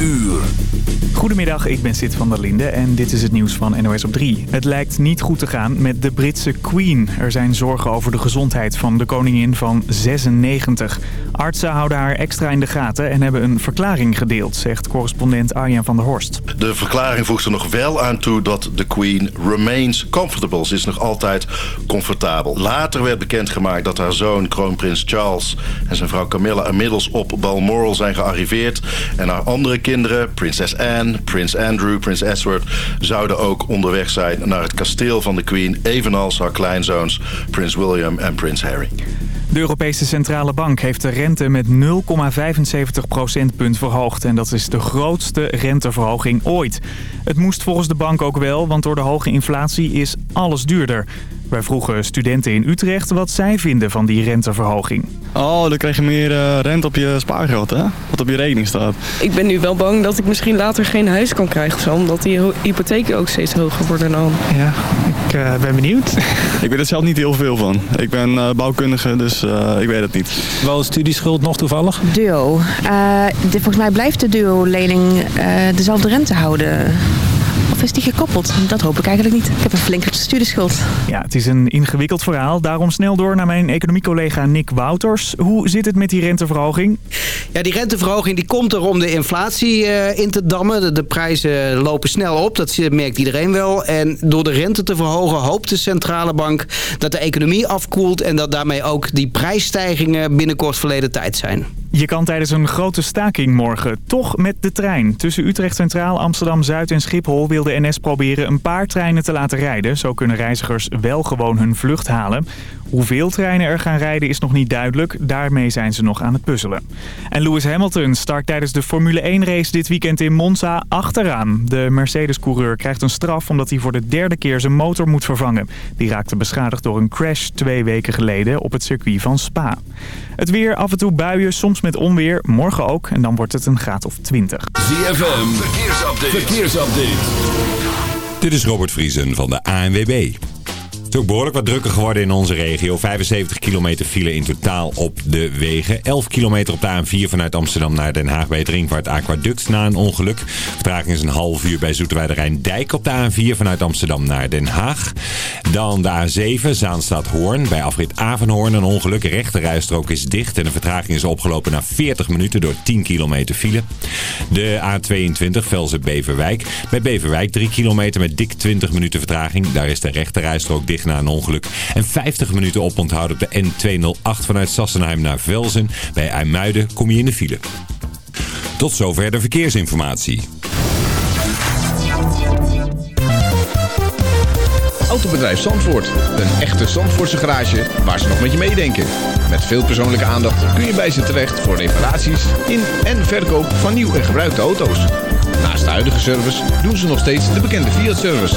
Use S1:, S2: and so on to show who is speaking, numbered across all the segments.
S1: uur.
S2: Goedemiddag, ik ben Sid van der Linde en dit is het nieuws van NOS op 3. Het lijkt niet goed te gaan met de Britse Queen. Er zijn zorgen over de gezondheid van de koningin van 96. Artsen houden haar extra in de gaten en hebben een verklaring gedeeld, zegt correspondent Arjan van der Horst.
S3: De verklaring voegt er nog wel aan toe dat de Queen remains comfortable. Ze is nog altijd comfortabel. Later werd bekendgemaakt dat haar zoon kroonprins Charles en zijn vrouw Camilla inmiddels op Balmoral zijn gearriveerd. En haar andere kinderen, prinses Anne, prins Andrew, prins Edward, zouden ook onderweg zijn naar het kasteel van de Queen. Evenals haar kleinzoons prins William en prins Harry.
S2: De Europese Centrale Bank heeft de rente met 0,75 procentpunt verhoogd. En dat is de grootste renteverhoging ooit. Het moest volgens de bank ook wel, want door de hoge inflatie is alles duurder. Wij vroegen studenten in Utrecht wat zij vinden van die renteverhoging.
S4: Oh, dan krijg je meer uh, rente op je spaargeld, hè? Wat op je rekening staat.
S5: Ik ben nu wel bang dat ik misschien later geen huis kan krijgen of zo, omdat die hypotheken ook steeds hoger worden dan.
S4: Ja, ik uh, ben benieuwd. ik weet er zelf niet heel veel van. Ik ben uh, bouwkundige, dus ik weet het niet.
S6: Wel studieschuld nog toevallig?
S7: Duo. De, volgens mij blijft de duo-lening dezelfde rente houden. Of is die gekoppeld? Dat hoop ik eigenlijk niet. Ik heb een flinke studieschuld.
S2: Ja, het is een ingewikkeld verhaal. Daarom snel door naar mijn economiecollega Nick Wouters. Hoe zit het met die renteverhoging?
S8: Ja, die renteverhoging die komt er om de inflatie uh, in te dammen. De, de, prijzen lopen snel op, dat merkt iedereen wel. En door de rente te verhogen hoopt de centrale bank dat de economie afkoelt... en dat daarmee ook die prijsstijgingen binnenkort verleden tijd zijn.
S2: Je kan tijdens een grote staking morgen toch met de trein. Tussen Utrecht Centraal, Amsterdam-Zuid en Schiphol wil de NS proberen een paar treinen te laten rijden. Zo kunnen reizigers wel gewoon hun vlucht halen. Hoeveel treinen er gaan rijden is nog niet duidelijk. Daarmee zijn ze nog aan het puzzelen. En Lewis Hamilton start tijdens de Formule 1 race dit weekend in Monza achteraan. De Mercedes-coureur krijgt een straf omdat hij voor de derde keer zijn motor moet vervangen. Die raakte beschadigd door een crash twee weken geleden op het circuit van Spa. Het weer, af en toe buien, soms onweer. Morgen ook en dan wordt het een graad of 20.
S1: ZFM, verkeersupdate. verkeersupdate. Dit is Robert Vriesen van de ANWB. Het is ook behoorlijk wat drukker geworden in onze regio. 75 kilometer file in totaal op de wegen. 11 kilometer op de A4 vanuit Amsterdam naar Den Haag bij het Ringvaart Aquaduct na een ongeluk. Vertraging is een half uur bij Zoeterwoude Rijndijk op de A4 vanuit Amsterdam naar Den Haag. Dan de A7 Zaanstad-Hoorn bij afrit Avenhoorn. Een ongeluk. Rechterrijstrook is dicht en de vertraging is opgelopen naar 40 minuten door 10 kilometer file. De A22 Velzen-Beverwijk. Bij Beverwijk 3 kilometer met dik 20 minuten vertraging. Daar is de rechterrijstrook dicht na een ongeluk. En 50 minuten oponthoud op de N208 vanuit Sassenheim naar Velzen. Bij IJmuiden kom je in de file. Tot zover de verkeersinformatie.
S9: Autobedrijf Zandvoort. Een echte Zandvoortse garage waar ze nog met je meedenken. Met veel persoonlijke aandacht kun je bij ze terecht voor reparaties in en verkoop van nieuw en gebruikte auto's. Naast de huidige service doen ze nog steeds de bekende Fiat-service.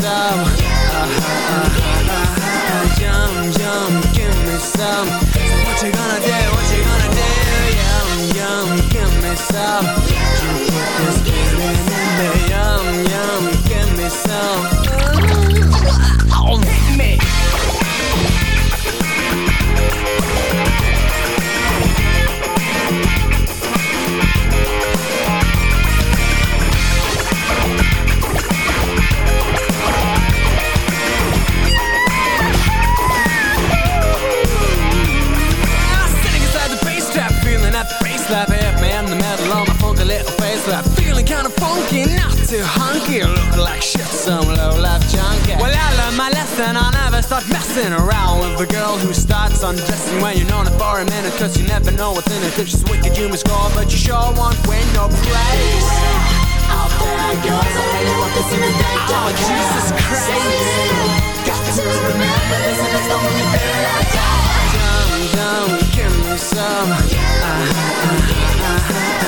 S10: some
S11: spin around with a girl who starts undressing when you're known her for a minute Cause you never know what's in it. If she's wicked you must score but you sure won't win no place. Out there goes I really want this in the bank Oh Jesus Christ. Got to remember this and it's the only thing I got. Dumb, dumb, give me some. Uh, uh, uh,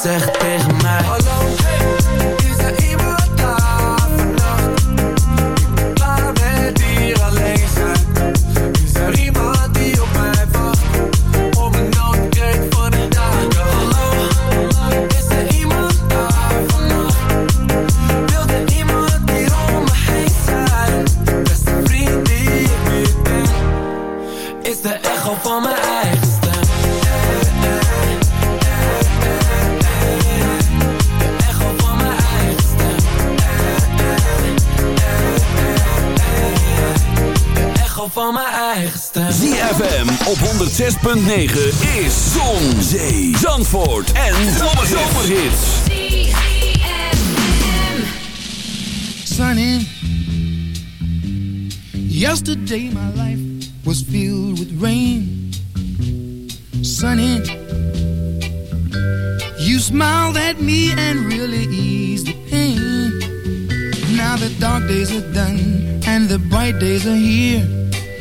S12: certes 106.9 is Zon, Zee, Zandvoort en Zomerhits.
S13: Sunny. Yesterday my life was filled with rain. Sunny. You smiled at me and really eased the pain. Now the dark days are done and the bright days are here.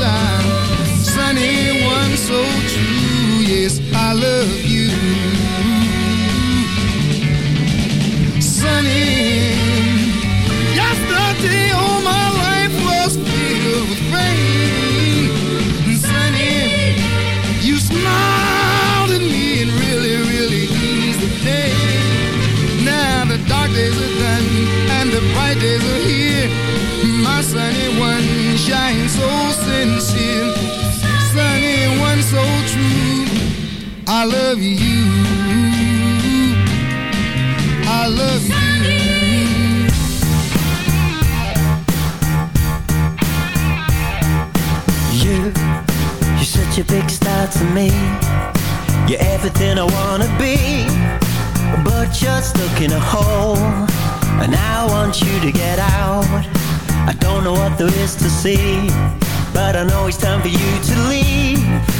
S13: Complete. Sunny, one so true. Yes, I love you. Sunny, yesterday all my life was filled with rain. Sunny, you smiled at me and really, really eased the pain. Now the dark days are done and the bright days are here. My sunny I love you. I love you.
S14: You, you're such a big star to me. You're everything I wanna be. But you're stuck in a hole. And I want you to get out. I don't know what there is to see. But I know it's time for you to leave.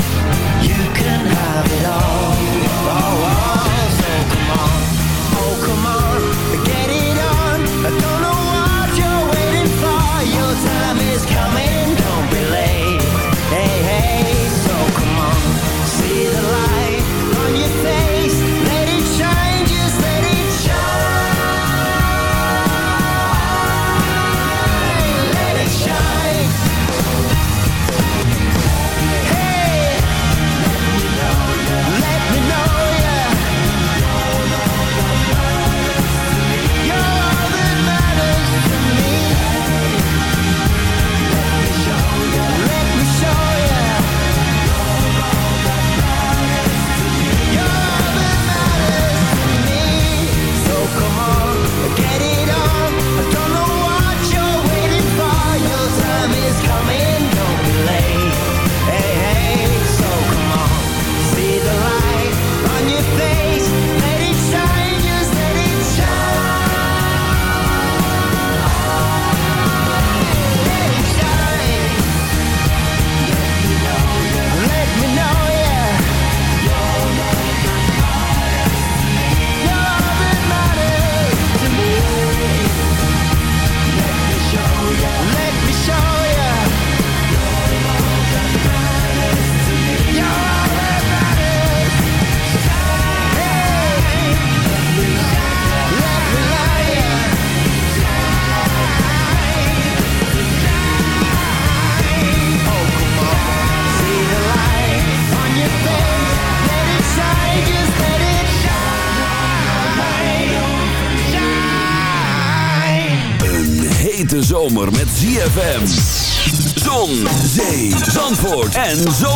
S14: Have it all.
S12: Zandvoort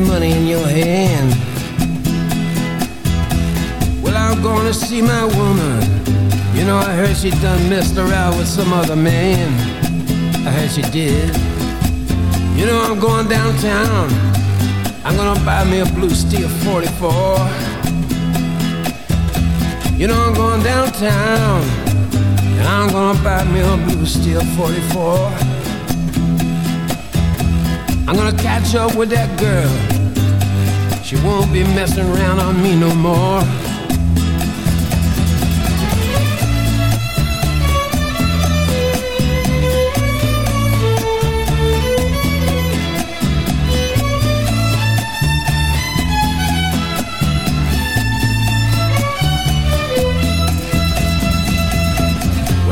S15: money in your hand? Well, I'm gonna see my woman. You know, I heard she done messed around with some other man. I heard she did. You know, I'm going downtown. I'm gonna buy me a blue steel 44. You know I'm going downtown And I'm gonna buy me a blue steel 44 I'm gonna catch up with that girl She won't be messing around on me no more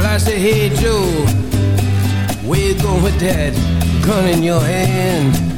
S15: I say, hey Joe, where you going with that gun in your hand?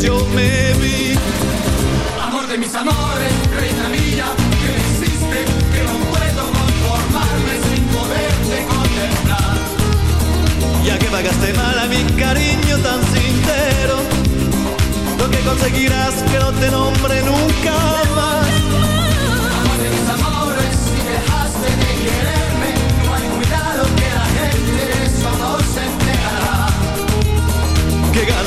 S16: yo me vi.
S11: Amor de mis amores, reina mía, que existe, que no puedo conformarme sin poderte
S16: contemplar. Ya que pagaste mal a mi cariño tan sincero, lo que conseguirás que no te nombre nunca más. Amor de mis amores, si dejaste de quererme, no hay cuidado que la gente de se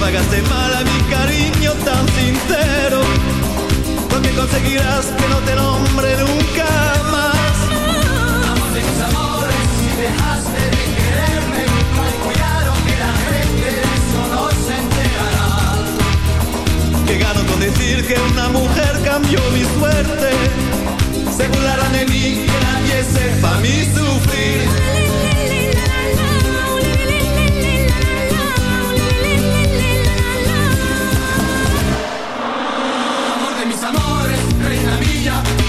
S16: pagaste mal a mi cariño tan sincero, lo que conseguirás que no te nombre nunca más.
S17: Amor de mis amores, si dejaste de quererme, cuidado que la gente de eso no se enterará.
S16: Que gano con decir que una mujer cambió mi suerte. Se burlarán de mí, que nadie sepa mi sufrir.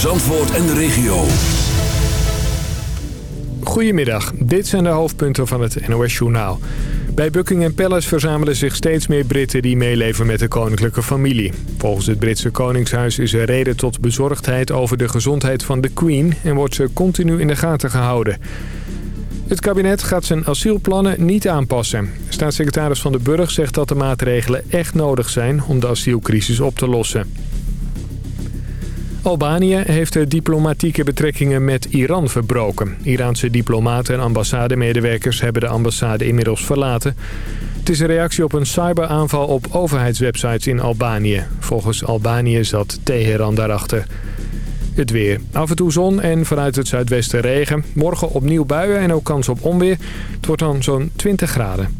S12: Zandvoort en de regio.
S18: Goedemiddag, dit zijn de hoofdpunten van het NOS-journaal. Bij Buckingham Palace verzamelen zich steeds meer Britten die meeleven met de koninklijke familie. Volgens het Britse Koningshuis is er reden tot bezorgdheid over de gezondheid van de Queen... en wordt ze continu in de gaten gehouden. Het kabinet gaat zijn asielplannen niet aanpassen. Staatssecretaris Van den Burg zegt dat de maatregelen echt nodig zijn om de asielcrisis op te lossen. Albanië heeft de diplomatieke betrekkingen met Iran verbroken. Iraanse diplomaten en ambassademedewerkers hebben de ambassade inmiddels verlaten. Het is een reactie op een cyberaanval op overheidswebsites in Albanië. Volgens Albanië zat Teheran daarachter. Het weer. Af en toe zon en vanuit het zuidwesten regen. Morgen opnieuw buien en ook kans op onweer. Het wordt dan zo'n 20 graden.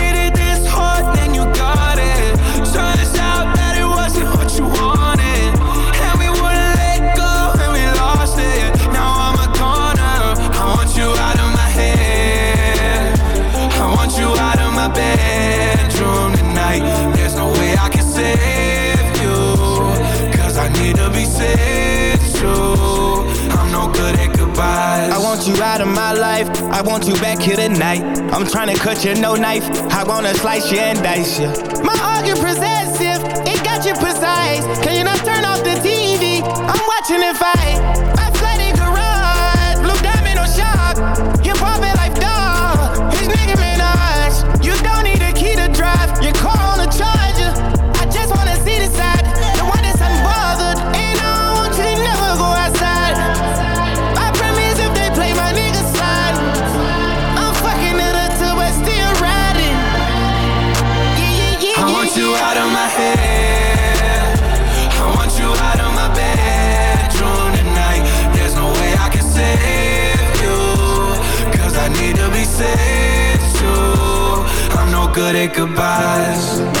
S11: out of my
S19: life. I want you back here tonight. I'm trying to cut you, no knife. I wanna slice you and dice you. My argument possessive, it got you precise. Can you not turn off the TV? I'm watching it fight. I flooded garage, blue diamond like dog. His nigga. You don't need a key to drive. Your car
S11: good at goodbyes.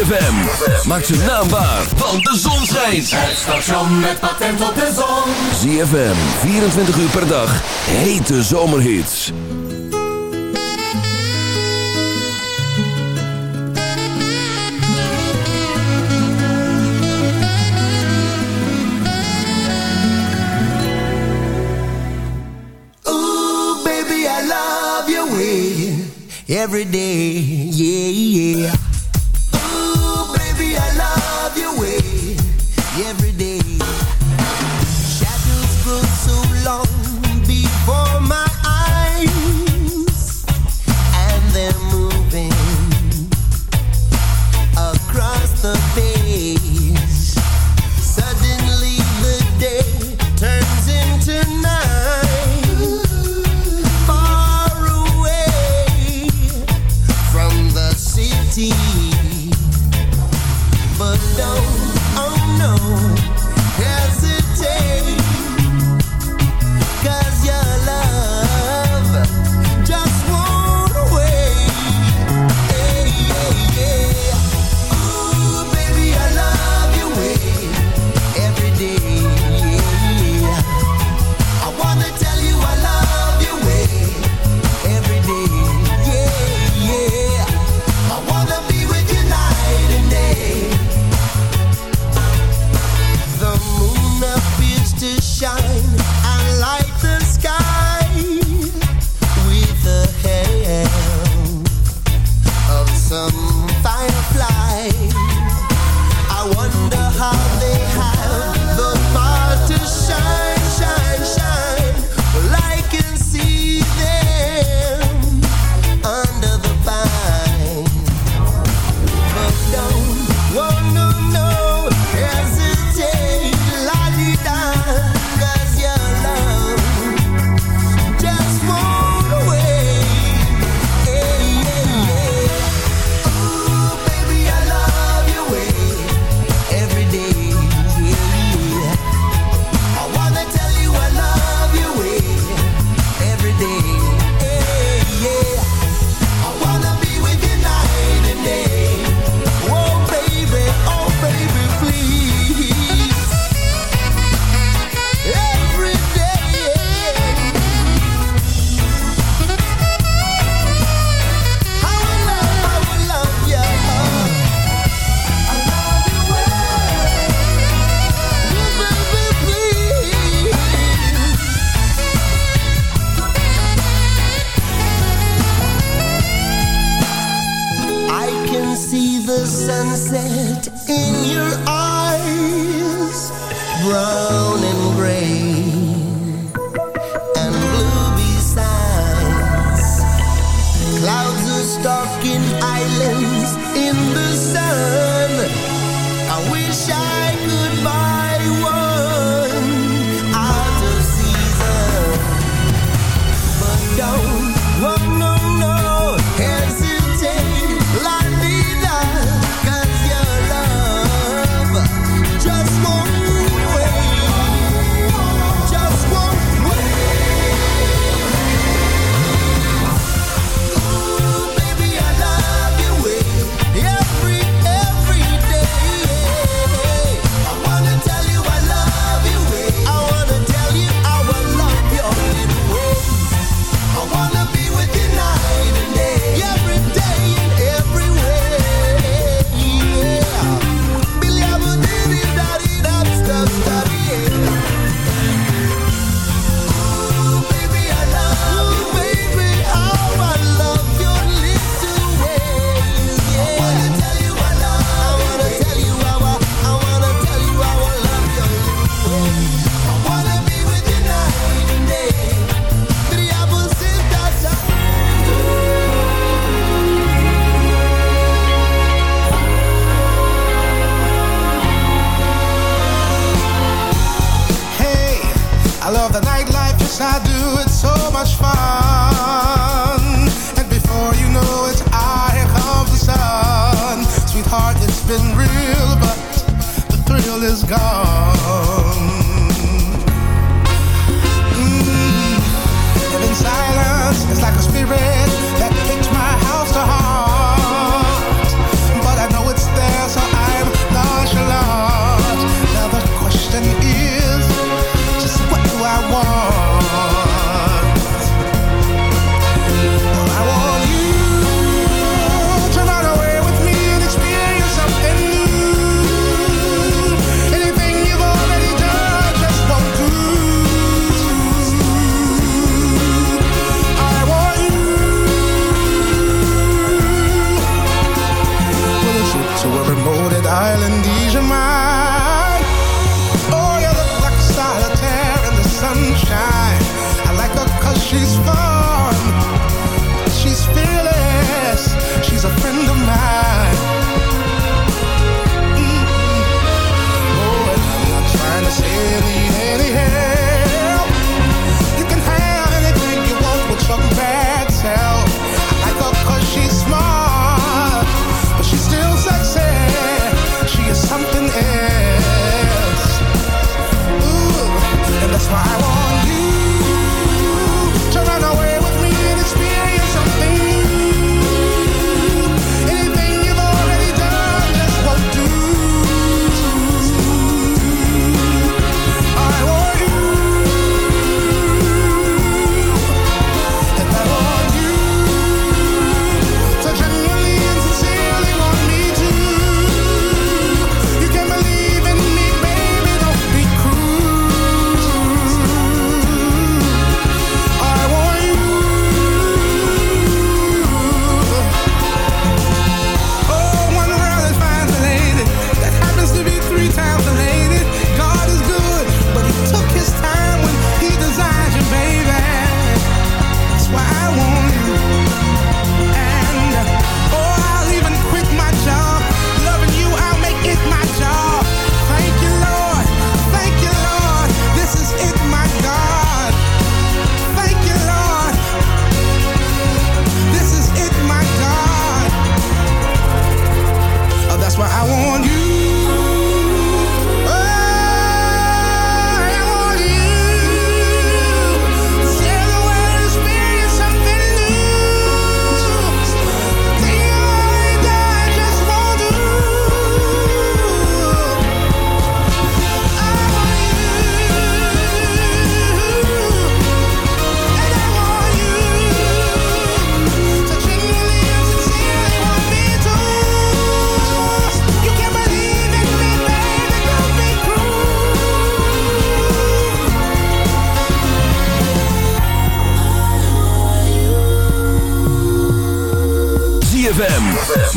S12: ZFM. Maak ze naambaar, want de zon schijnt.
S11: Het station met patent op de zon.
S12: ZFM, 24 uur per dag. Hete zomerhits.
S14: Ooh, baby, I love your way. Every day, yeah, yeah.